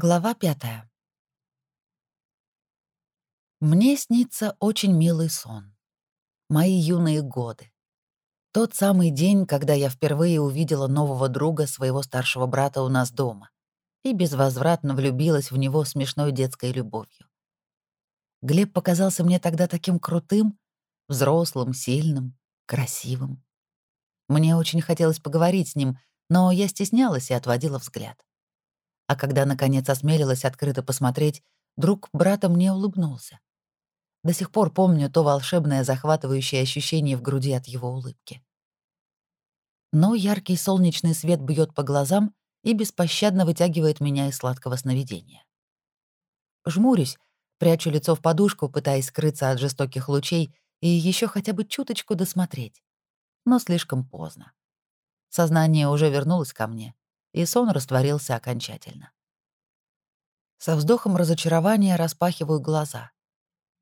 Глава пятая. Мне снится очень милый сон. Мои юные годы. Тот самый день, когда я впервые увидела нового друга своего старшего брата у нас дома и безвозвратно влюбилась в него смешной детской любовью. Глеб показался мне тогда таким крутым, взрослым, сильным, красивым. Мне очень хотелось поговорить с ним, но я стеснялась и отводила взгляд. А когда, наконец, осмелилась открыто посмотреть, друг брата мне улыбнулся. До сих пор помню то волшебное захватывающее ощущение в груди от его улыбки. Но яркий солнечный свет бьет по глазам и беспощадно вытягивает меня из сладкого сновидения. Жмурюсь, прячу лицо в подушку, пытаясь скрыться от жестоких лучей и еще хотя бы чуточку досмотреть. Но слишком поздно. Сознание уже вернулось ко мне, и сон растворился окончательно. Со вздохом разочарования распахиваю глаза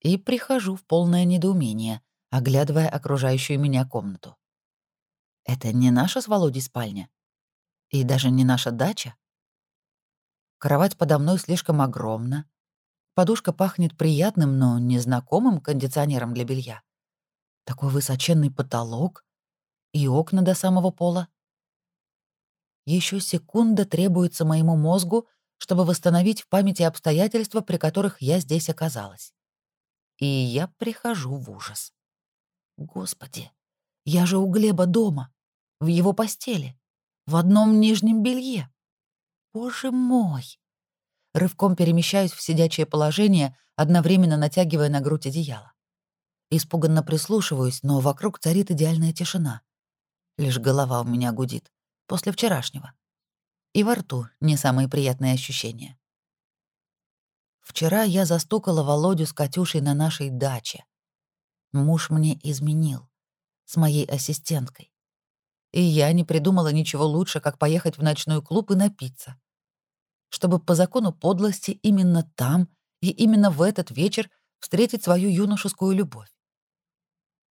и прихожу в полное недоумение, оглядывая окружающую меня комнату. Это не наша с Володей спальня? И даже не наша дача? Кровать подо мной слишком огромна. Подушка пахнет приятным, но незнакомым кондиционером для белья. Такой высоченный потолок и окна до самого пола. Еще секунда требуется моему мозгу, чтобы восстановить в памяти обстоятельства, при которых я здесь оказалась. И я прихожу в ужас. Господи, я же у Глеба дома, в его постели, в одном нижнем белье. Боже мой! Рывком перемещаюсь в сидячее положение, одновременно натягивая на грудь одеяло. Испуганно прислушиваюсь, но вокруг царит идеальная тишина. Лишь голова у меня гудит после вчерашнего. И во рту не самые приятные ощущения. Вчера я застукала Володю с Катюшей на нашей даче. Муж мне изменил. С моей ассистенткой. И я не придумала ничего лучше, как поехать в ночной клуб и напиться. Чтобы по закону подлости именно там и именно в этот вечер встретить свою юношескую любовь.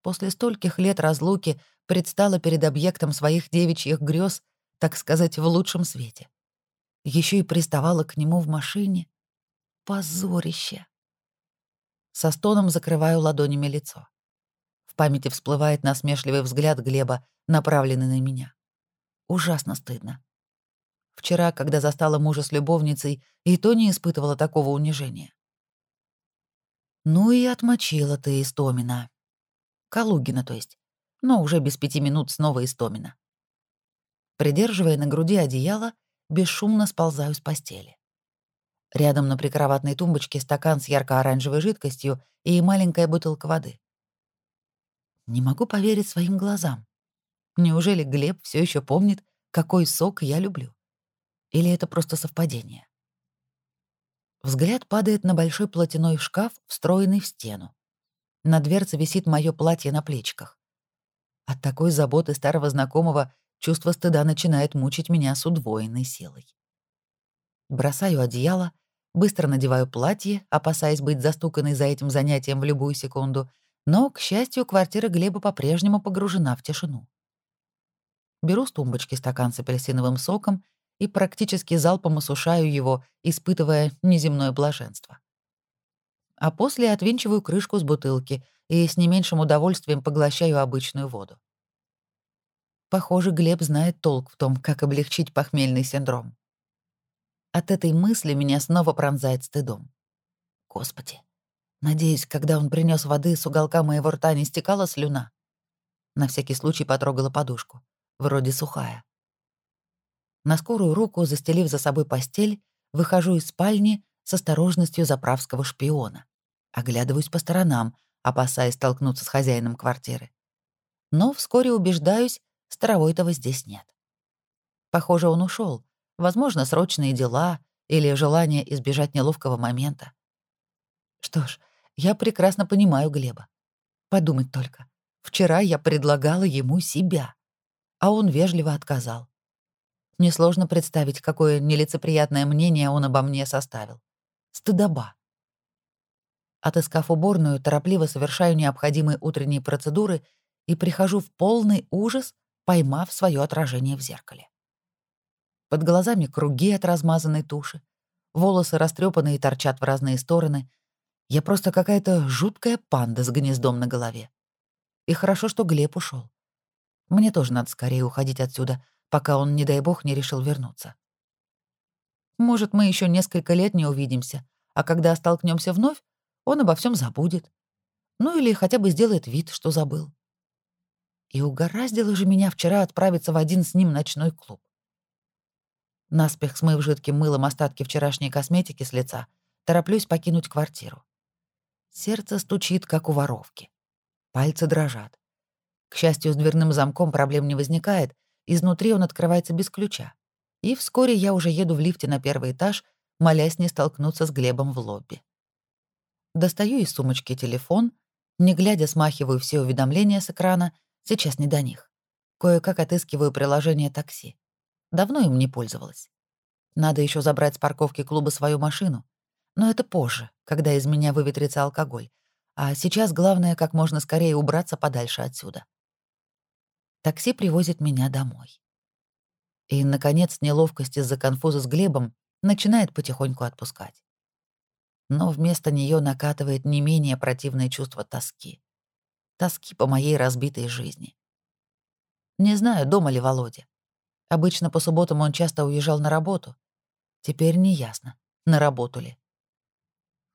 После стольких лет разлуки предстала перед объектом своих девичьих грез, так сказать, в лучшем свете. Еще и приставала к нему в машине. Позорище. Со стоном закрываю ладонями лицо. В памяти всплывает насмешливый взгляд Глеба, направленный на меня. Ужасно стыдно. Вчера, когда застала мужа с любовницей, и то не испытывала такого унижения. Ну и отмочила ты Истомина. Калугина, то есть но уже без пяти минут снова Истомина. Придерживая на груди одеяло, бесшумно сползаю с постели. Рядом на прикроватной тумбочке стакан с ярко-оранжевой жидкостью и маленькая бутылка воды. Не могу поверить своим глазам. Неужели Глеб все еще помнит, какой сок я люблю? Или это просто совпадение? Взгляд падает на большой платяной шкаф, встроенный в стену. На дверце висит мое платье на плечиках. От такой заботы старого знакомого чувство стыда начинает мучить меня с удвоенной силой. Бросаю одеяло, быстро надеваю платье, опасаясь быть застуканной за этим занятием в любую секунду, но, к счастью, квартира Глеба по-прежнему погружена в тишину. Беру с тумбочки стакан с апельсиновым соком и практически залпом осушаю его, испытывая неземное блаженство. А после отвинчиваю крышку с бутылки и с не меньшим удовольствием поглощаю обычную воду. Похоже, Глеб знает толк в том, как облегчить похмельный синдром. От этой мысли меня снова пронзает стыдом. Господи, надеюсь, когда он принес воды, с уголка моего рта не стекала слюна. На всякий случай потрогала подушку. Вроде сухая. На скорую руку, застелив за собой постель, выхожу из спальни с осторожностью заправского шпиона. Оглядываюсь по сторонам, опасаясь столкнуться с хозяином квартиры. Но вскоре убеждаюсь, Старовойтова здесь нет. Похоже, он ушел. Возможно, срочные дела или желание избежать неловкого момента. Что ж, я прекрасно понимаю Глеба. Подумать только. Вчера я предлагала ему себя, а он вежливо отказал. Несложно представить, какое нелицеприятное мнение он обо мне составил. Стыдоба. Отыскав уборную, торопливо совершаю необходимые утренние процедуры и прихожу в полный ужас, поймав свое отражение в зеркале. Под глазами круги от размазанной туши, волосы растрепанные торчат в разные стороны. Я просто какая-то жуткая панда с гнездом на голове. И хорошо, что Глеб ушел. Мне тоже надо скорее уходить отсюда, пока он, не дай бог, не решил вернуться. Может, мы еще несколько лет не увидимся, а когда столкнемся вновь, он обо всем забудет. Ну или хотя бы сделает вид, что забыл. И угораздило же меня вчера отправиться в один с ним ночной клуб. Наспех смыв жидким мылом остатки вчерашней косметики с лица, тороплюсь покинуть квартиру. Сердце стучит, как у воровки. Пальцы дрожат. К счастью, с дверным замком проблем не возникает, изнутри он открывается без ключа. И вскоре я уже еду в лифте на первый этаж, молясь не столкнуться с Глебом в лобби. Достаю из сумочки телефон, не глядя смахиваю все уведомления с экрана, сейчас не до них. Кое-как отыскиваю приложение такси. Давно им не пользовалась. Надо еще забрать с парковки клуба свою машину. Но это позже, когда из меня выветрится алкоголь. А сейчас главное как можно скорее убраться подальше отсюда. Такси привозит меня домой. И, наконец, неловкость из-за конфуза с Глебом начинает потихоньку отпускать. Но вместо нее накатывает не менее противное чувство тоски. Тоски по моей разбитой жизни. Не знаю, дома ли Володя. Обычно по субботам он часто уезжал на работу. Теперь не ясно, на работу ли.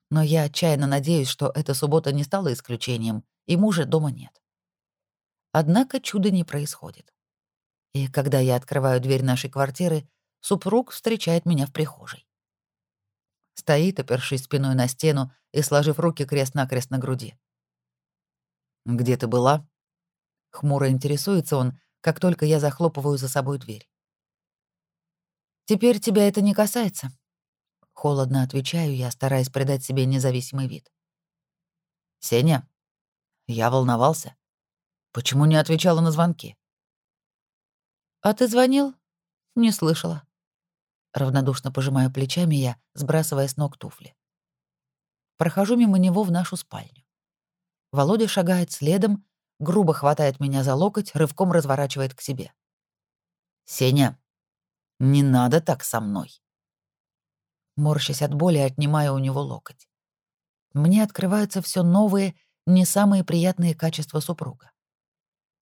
Но я отчаянно надеюсь, что эта суббота не стала исключением, и мужа дома нет. Однако чуда не происходит. И когда я открываю дверь нашей квартиры, супруг встречает меня в прихожей. Стоит, опершись спиной на стену и сложив руки крест-накрест на груди. «Где ты была?» Хмуро интересуется он, как только я захлопываю за собой дверь. «Теперь тебя это не касается», — холодно отвечаю я, стараясь придать себе независимый вид. «Сеня, я волновался. Почему не отвечала на звонки? А ты звонил? Не слышала. Равнодушно пожимаю плечами я, сбрасывая с ног туфли. Прохожу мимо него в нашу спальню. Володя шагает следом, грубо хватает меня за локоть, рывком разворачивает к себе. «Сеня, не надо так со мной!» Морщась от боли, отнимаю у него локоть. Мне открываются все новые, не самые приятные качества супруга.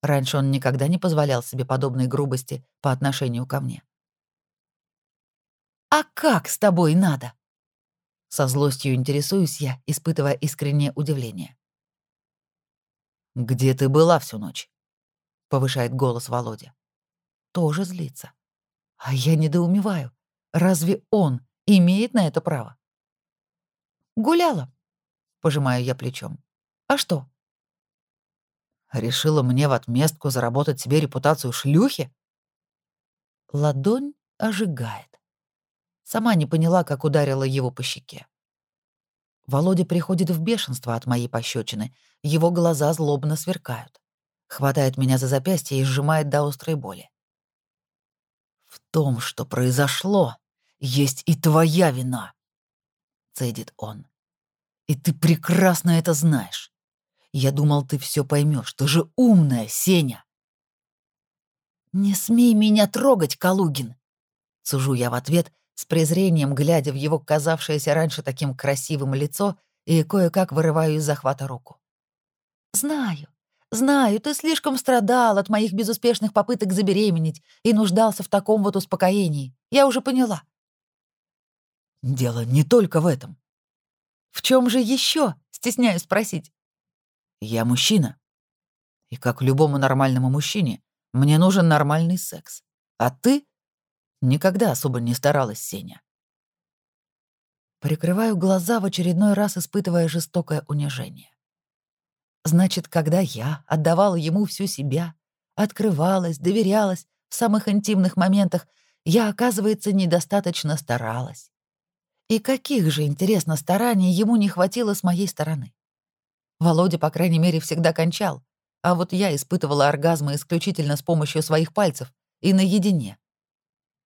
Раньше он никогда не позволял себе подобной грубости по отношению ко мне. «А как с тобой надо?» Со злостью интересуюсь я, испытывая искреннее удивление. «Где ты была всю ночь?» — повышает голос Володя. Тоже злится. А я недоумеваю. Разве он имеет на это право? «Гуляла», — пожимаю я плечом. «А что?» Решила мне в отместку заработать себе репутацию шлюхи? Ладонь ожигает. Сама не поняла, как ударила его по щеке. Володя приходит в бешенство от моей пощечины. Его глаза злобно сверкают. Хватает меня за запястье и сжимает до острой боли. «В том, что произошло, есть и твоя вина», — цедит он. «И ты прекрасно это знаешь. Я думал, ты все поймешь. Ты же умная, Сеня. Не смей меня трогать, Калугин. Сужу я в ответ, с презрением глядя в его казавшееся раньше таким красивым лицо и кое-как вырываю из захвата руку. Знаю, знаю, ты слишком страдал от моих безуспешных попыток забеременеть и нуждался в таком вот успокоении. Я уже поняла. Дело не только в этом. В чем же еще? Стесняюсь спросить. Я мужчина. И как любому нормальному мужчине, мне нужен нормальный секс. А ты никогда особо не старалась, Сеня. Прикрываю глаза в очередной раз, испытывая жестокое унижение. Значит, когда я отдавала ему всю себя, открывалась, доверялась в самых интимных моментах, я, оказывается, недостаточно старалась. И каких же, интересно, стараний ему не хватило с моей стороны? Володя, по крайней мере, всегда кончал, а вот я испытывала оргазмы исключительно с помощью своих пальцев и наедине.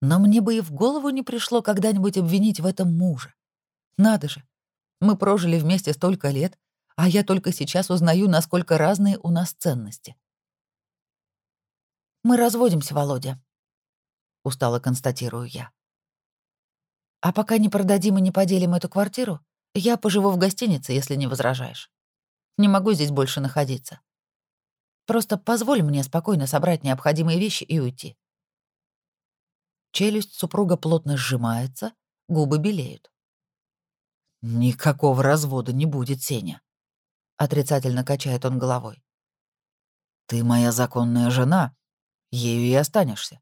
Но мне бы и в голову не пришло когда-нибудь обвинить в этом мужа. Надо же, мы прожили вместе столько лет, а я только сейчас узнаю, насколько разные у нас ценности. «Мы разводимся, Володя», — устало констатирую я. А пока не продадим и не поделим эту квартиру, я поживу в гостинице, если не возражаешь. Не могу здесь больше находиться. Просто позволь мне спокойно собрать необходимые вещи и уйти. Челюсть супруга плотно сжимается, губы белеют. «Никакого развода не будет, Сеня», — отрицательно качает он головой. «Ты моя законная жена, ею и останешься.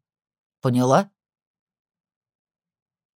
Поняла?»